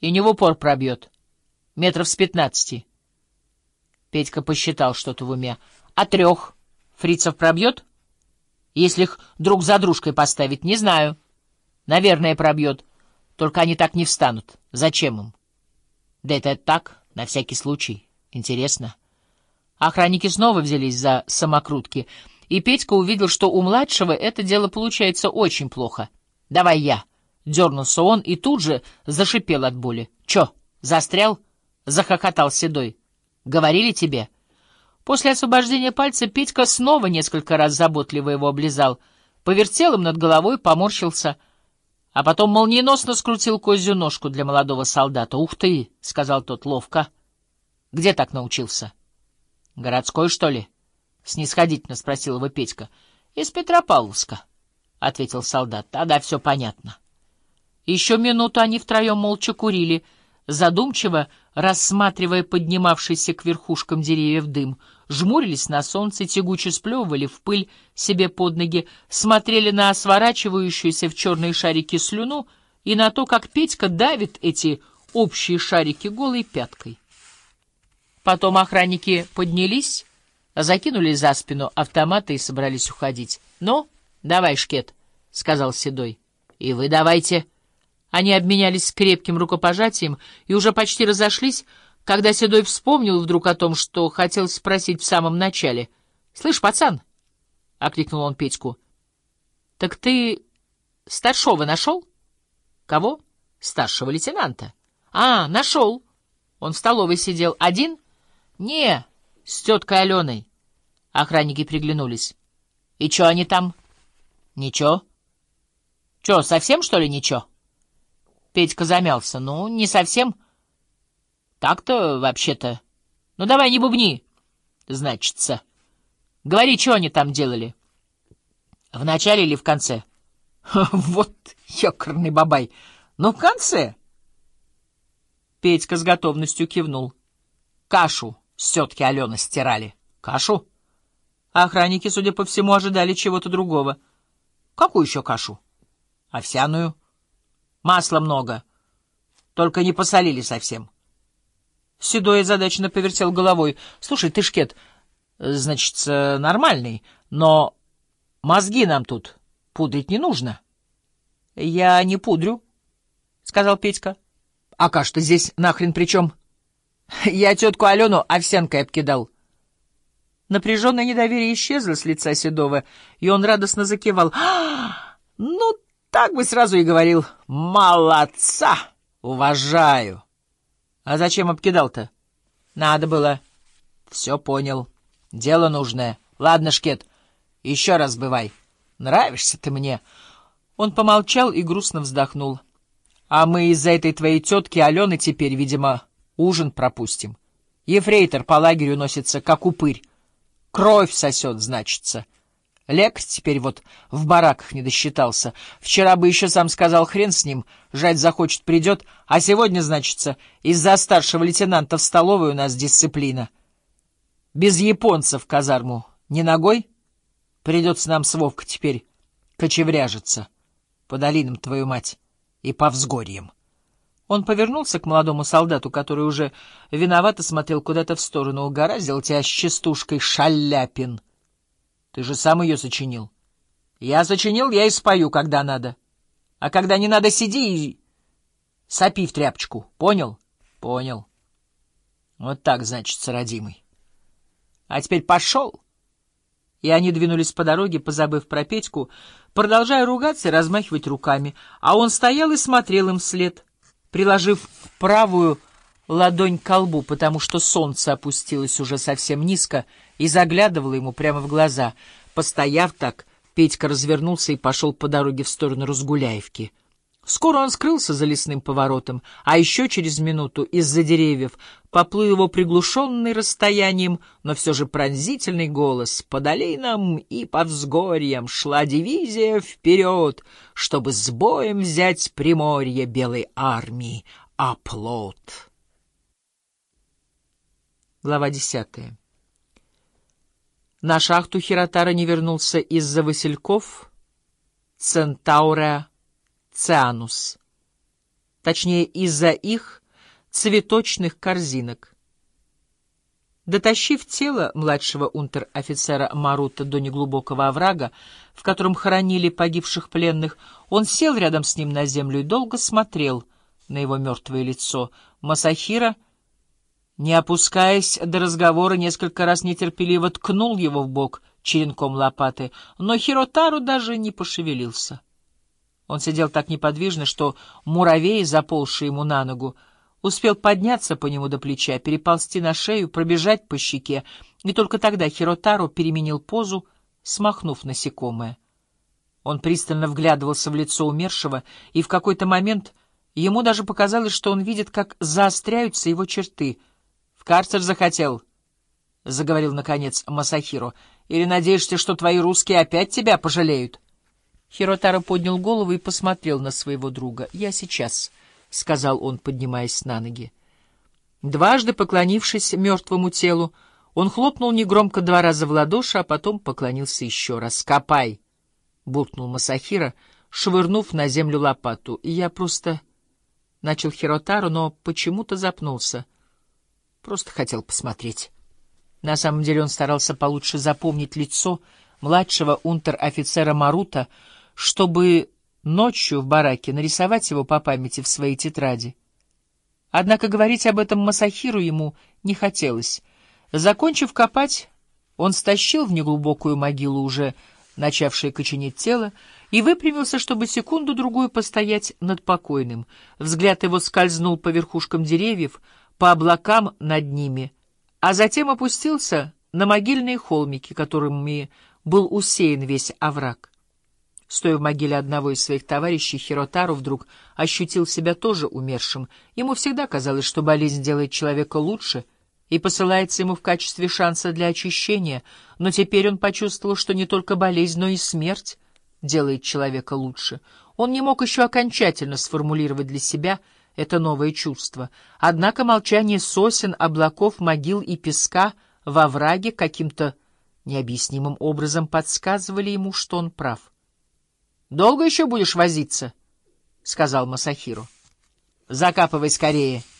И не в упор пробьет. Метров с пятнадцати. Петька посчитал что-то в уме. А трех фрицев пробьет? Если их друг за дружкой поставить, не знаю. Наверное, пробьет. Только они так не встанут. Зачем им? Да это так, на всякий случай. Интересно. Охранники снова взялись за самокрутки, и Петька увидел, что у младшего это дело получается очень плохо. «Давай я!» — дернулся он и тут же зашипел от боли. «Чё, застрял?» — захохотал Седой. «Говорили тебе?» После освобождения пальца Петька снова несколько раз заботливо его облизал, повертел им над головой, поморщился, а потом молниеносно скрутил козью ножку для молодого солдата. «Ух ты!» — сказал тот ловко. «Где так научился?» «Городской, что ли?» — снисходительно спросил его Петька. «Из Петропавловска», — ответил солдат. «Тогда все понятно». Еще минуту они втроем молча курили, задумчиво рассматривая поднимавшийся к верхушкам деревьев дым, жмурились на солнце, тягуче сплевывали в пыль себе под ноги, смотрели на сворачивающуюся в черные шарики слюну и на то, как Петька давит эти общие шарики голой пяткой. Потом охранники поднялись, закинули за спину автоматы и собрались уходить. — Ну, давай, Шкет, — сказал Седой. — И вы давайте. Они обменялись крепким рукопожатием и уже почти разошлись, когда Седой вспомнил вдруг о том, что хотел спросить в самом начале. — Слышь, пацан, — окликнул он Петьку, — так ты старшего нашел? — Кого? — Старшего лейтенанта. — А, нашел. Он в столовой сидел. Один? — «Не, с теткой Аленой». Охранники приглянулись. «И чё они там?» «Ничего». «Чё, совсем, что ли, ничего?» Петька замялся. «Ну, не совсем. Так-то, вообще-то. Ну, давай не бубни, значится. Говори, что они там делали?» «В начале или в конце?» «Вот ёкарный бабай! Ну, в конце!» Петька с готовностью кивнул. «Кашу!» с тетки Алены стирали. Кашу? Охранники, судя по всему, ожидали чего-то другого. Какую еще кашу? Овсяную. Масла много. Только не посолили совсем. Седой озадаченно повертел головой. Слушай, ты шкет, значит, нормальный, но мозги нам тут пудрить не нужно. Я не пудрю, — сказал Петька. А каша-то здесь нахрен при чем? — я тетку Алену овсянкой обкидал. Напряженное недоверие исчезло с лица Седова, и он радостно закивал. «А, ну, так бы сразу и говорил. Молодца! Уважаю. А зачем обкидал-то? Надо было. Все понял. Дело нужное. Ладно, Шкет, еще раз бывай. Нравишься ты мне. Он помолчал и грустно вздохнул. А мы из-за этой твоей тетки Алены теперь, видимо, Ужин пропустим. Ефрейтор по лагерю носится, как упырь. Кровь сосет, значится. Лекарь теперь вот в бараках не досчитался. Вчера бы еще сам сказал, хрен с ним, жать захочет, придет, а сегодня, значится, из-за старшего лейтенанта в столовой у нас дисциплина. Без японцев казарму не ногой? Придется нам с Вовкой теперь кочевряжиться. По долинам, твою мать, и по взгорьям. Он повернулся к молодому солдату, который уже виновато смотрел куда-то в сторону. Угораздил тебя с частушкой, Шаляпин. Ты же сам ее сочинил. Я сочинил, я и спою, когда надо. А когда не надо, сиди и сопи в тряпочку. Понял? Понял. Вот так, значит, родимый. А теперь пошел. И они двинулись по дороге, позабыв про Петьку, продолжая ругаться и размахивать руками, а он стоял и смотрел им вслед — приложив правую ладонь к колбу, потому что солнце опустилось уже совсем низко и заглядывало ему прямо в глаза. Постояв так, Петька развернулся и пошел по дороге в сторону Разгуляевки. Скоро он скрылся за лесным поворотом, а еще через минуту из-за деревьев поплыл его приглушенный расстоянием, но все же пронзительный голос. По долинам и по взгорьям шла дивизия вперед, чтобы с боем взять приморье белой армии, оплот. Глава десятая На шахту Хиротара не вернулся из-за васильков Центаура Цианус. точнее, из-за их цветочных корзинок. Дотащив тело младшего унтер-офицера Марута до неглубокого оврага, в котором хоронили погибших пленных, он сел рядом с ним на землю и долго смотрел на его мертвое лицо. Масахира, не опускаясь до разговора, несколько раз нетерпеливо ткнул его в бок черенком лопаты, но Хиротару даже не пошевелился. Он сидел так неподвижно, что муравей, заползший ему на ногу, успел подняться по нему до плеча, переползти на шею, пробежать по щеке, и только тогда Хиротару переменил позу, смахнув насекомое. Он пристально вглядывался в лицо умершего, и в какой-то момент ему даже показалось, что он видит, как заостряются его черты. — В карцер захотел, — заговорил, наконец, Масахиро. — Или надеешься, что твои русские опять тебя пожалеют? Хиротаро поднял голову и посмотрел на своего друга. — Я сейчас... — сказал он, поднимаясь на ноги. Дважды поклонившись мертвому телу, он хлопнул негромко два раза в ладоши, а потом поклонился еще раз. «Копай!» — буркнул Масахира, швырнув на землю лопату. Я просто... Начал Хиротару, но почему-то запнулся. Просто хотел посмотреть. На самом деле он старался получше запомнить лицо младшего унтер-офицера Марута, чтобы ночью в бараке нарисовать его по памяти в своей тетради. Однако говорить об этом Масахиру ему не хотелось. Закончив копать, он стащил в неглубокую могилу уже начавшее коченеть тело, и выпрямился, чтобы секунду-другую постоять над покойным. Взгляд его скользнул по верхушкам деревьев, по облакам над ними, а затем опустился на могильные холмики, которыми был усеян весь овраг. Стоя в могиле одного из своих товарищей, Хиротару вдруг ощутил себя тоже умершим. Ему всегда казалось, что болезнь делает человека лучше и посылается ему в качестве шанса для очищения, но теперь он почувствовал, что не только болезнь, но и смерть делает человека лучше. Он не мог еще окончательно сформулировать для себя это новое чувство. Однако молчание сосен, облаков, могил и песка во враге каким-то необъяснимым образом подсказывали ему, что он прав. — Долго еще будешь возиться? — сказал Масахиру. — Закапывай скорее. —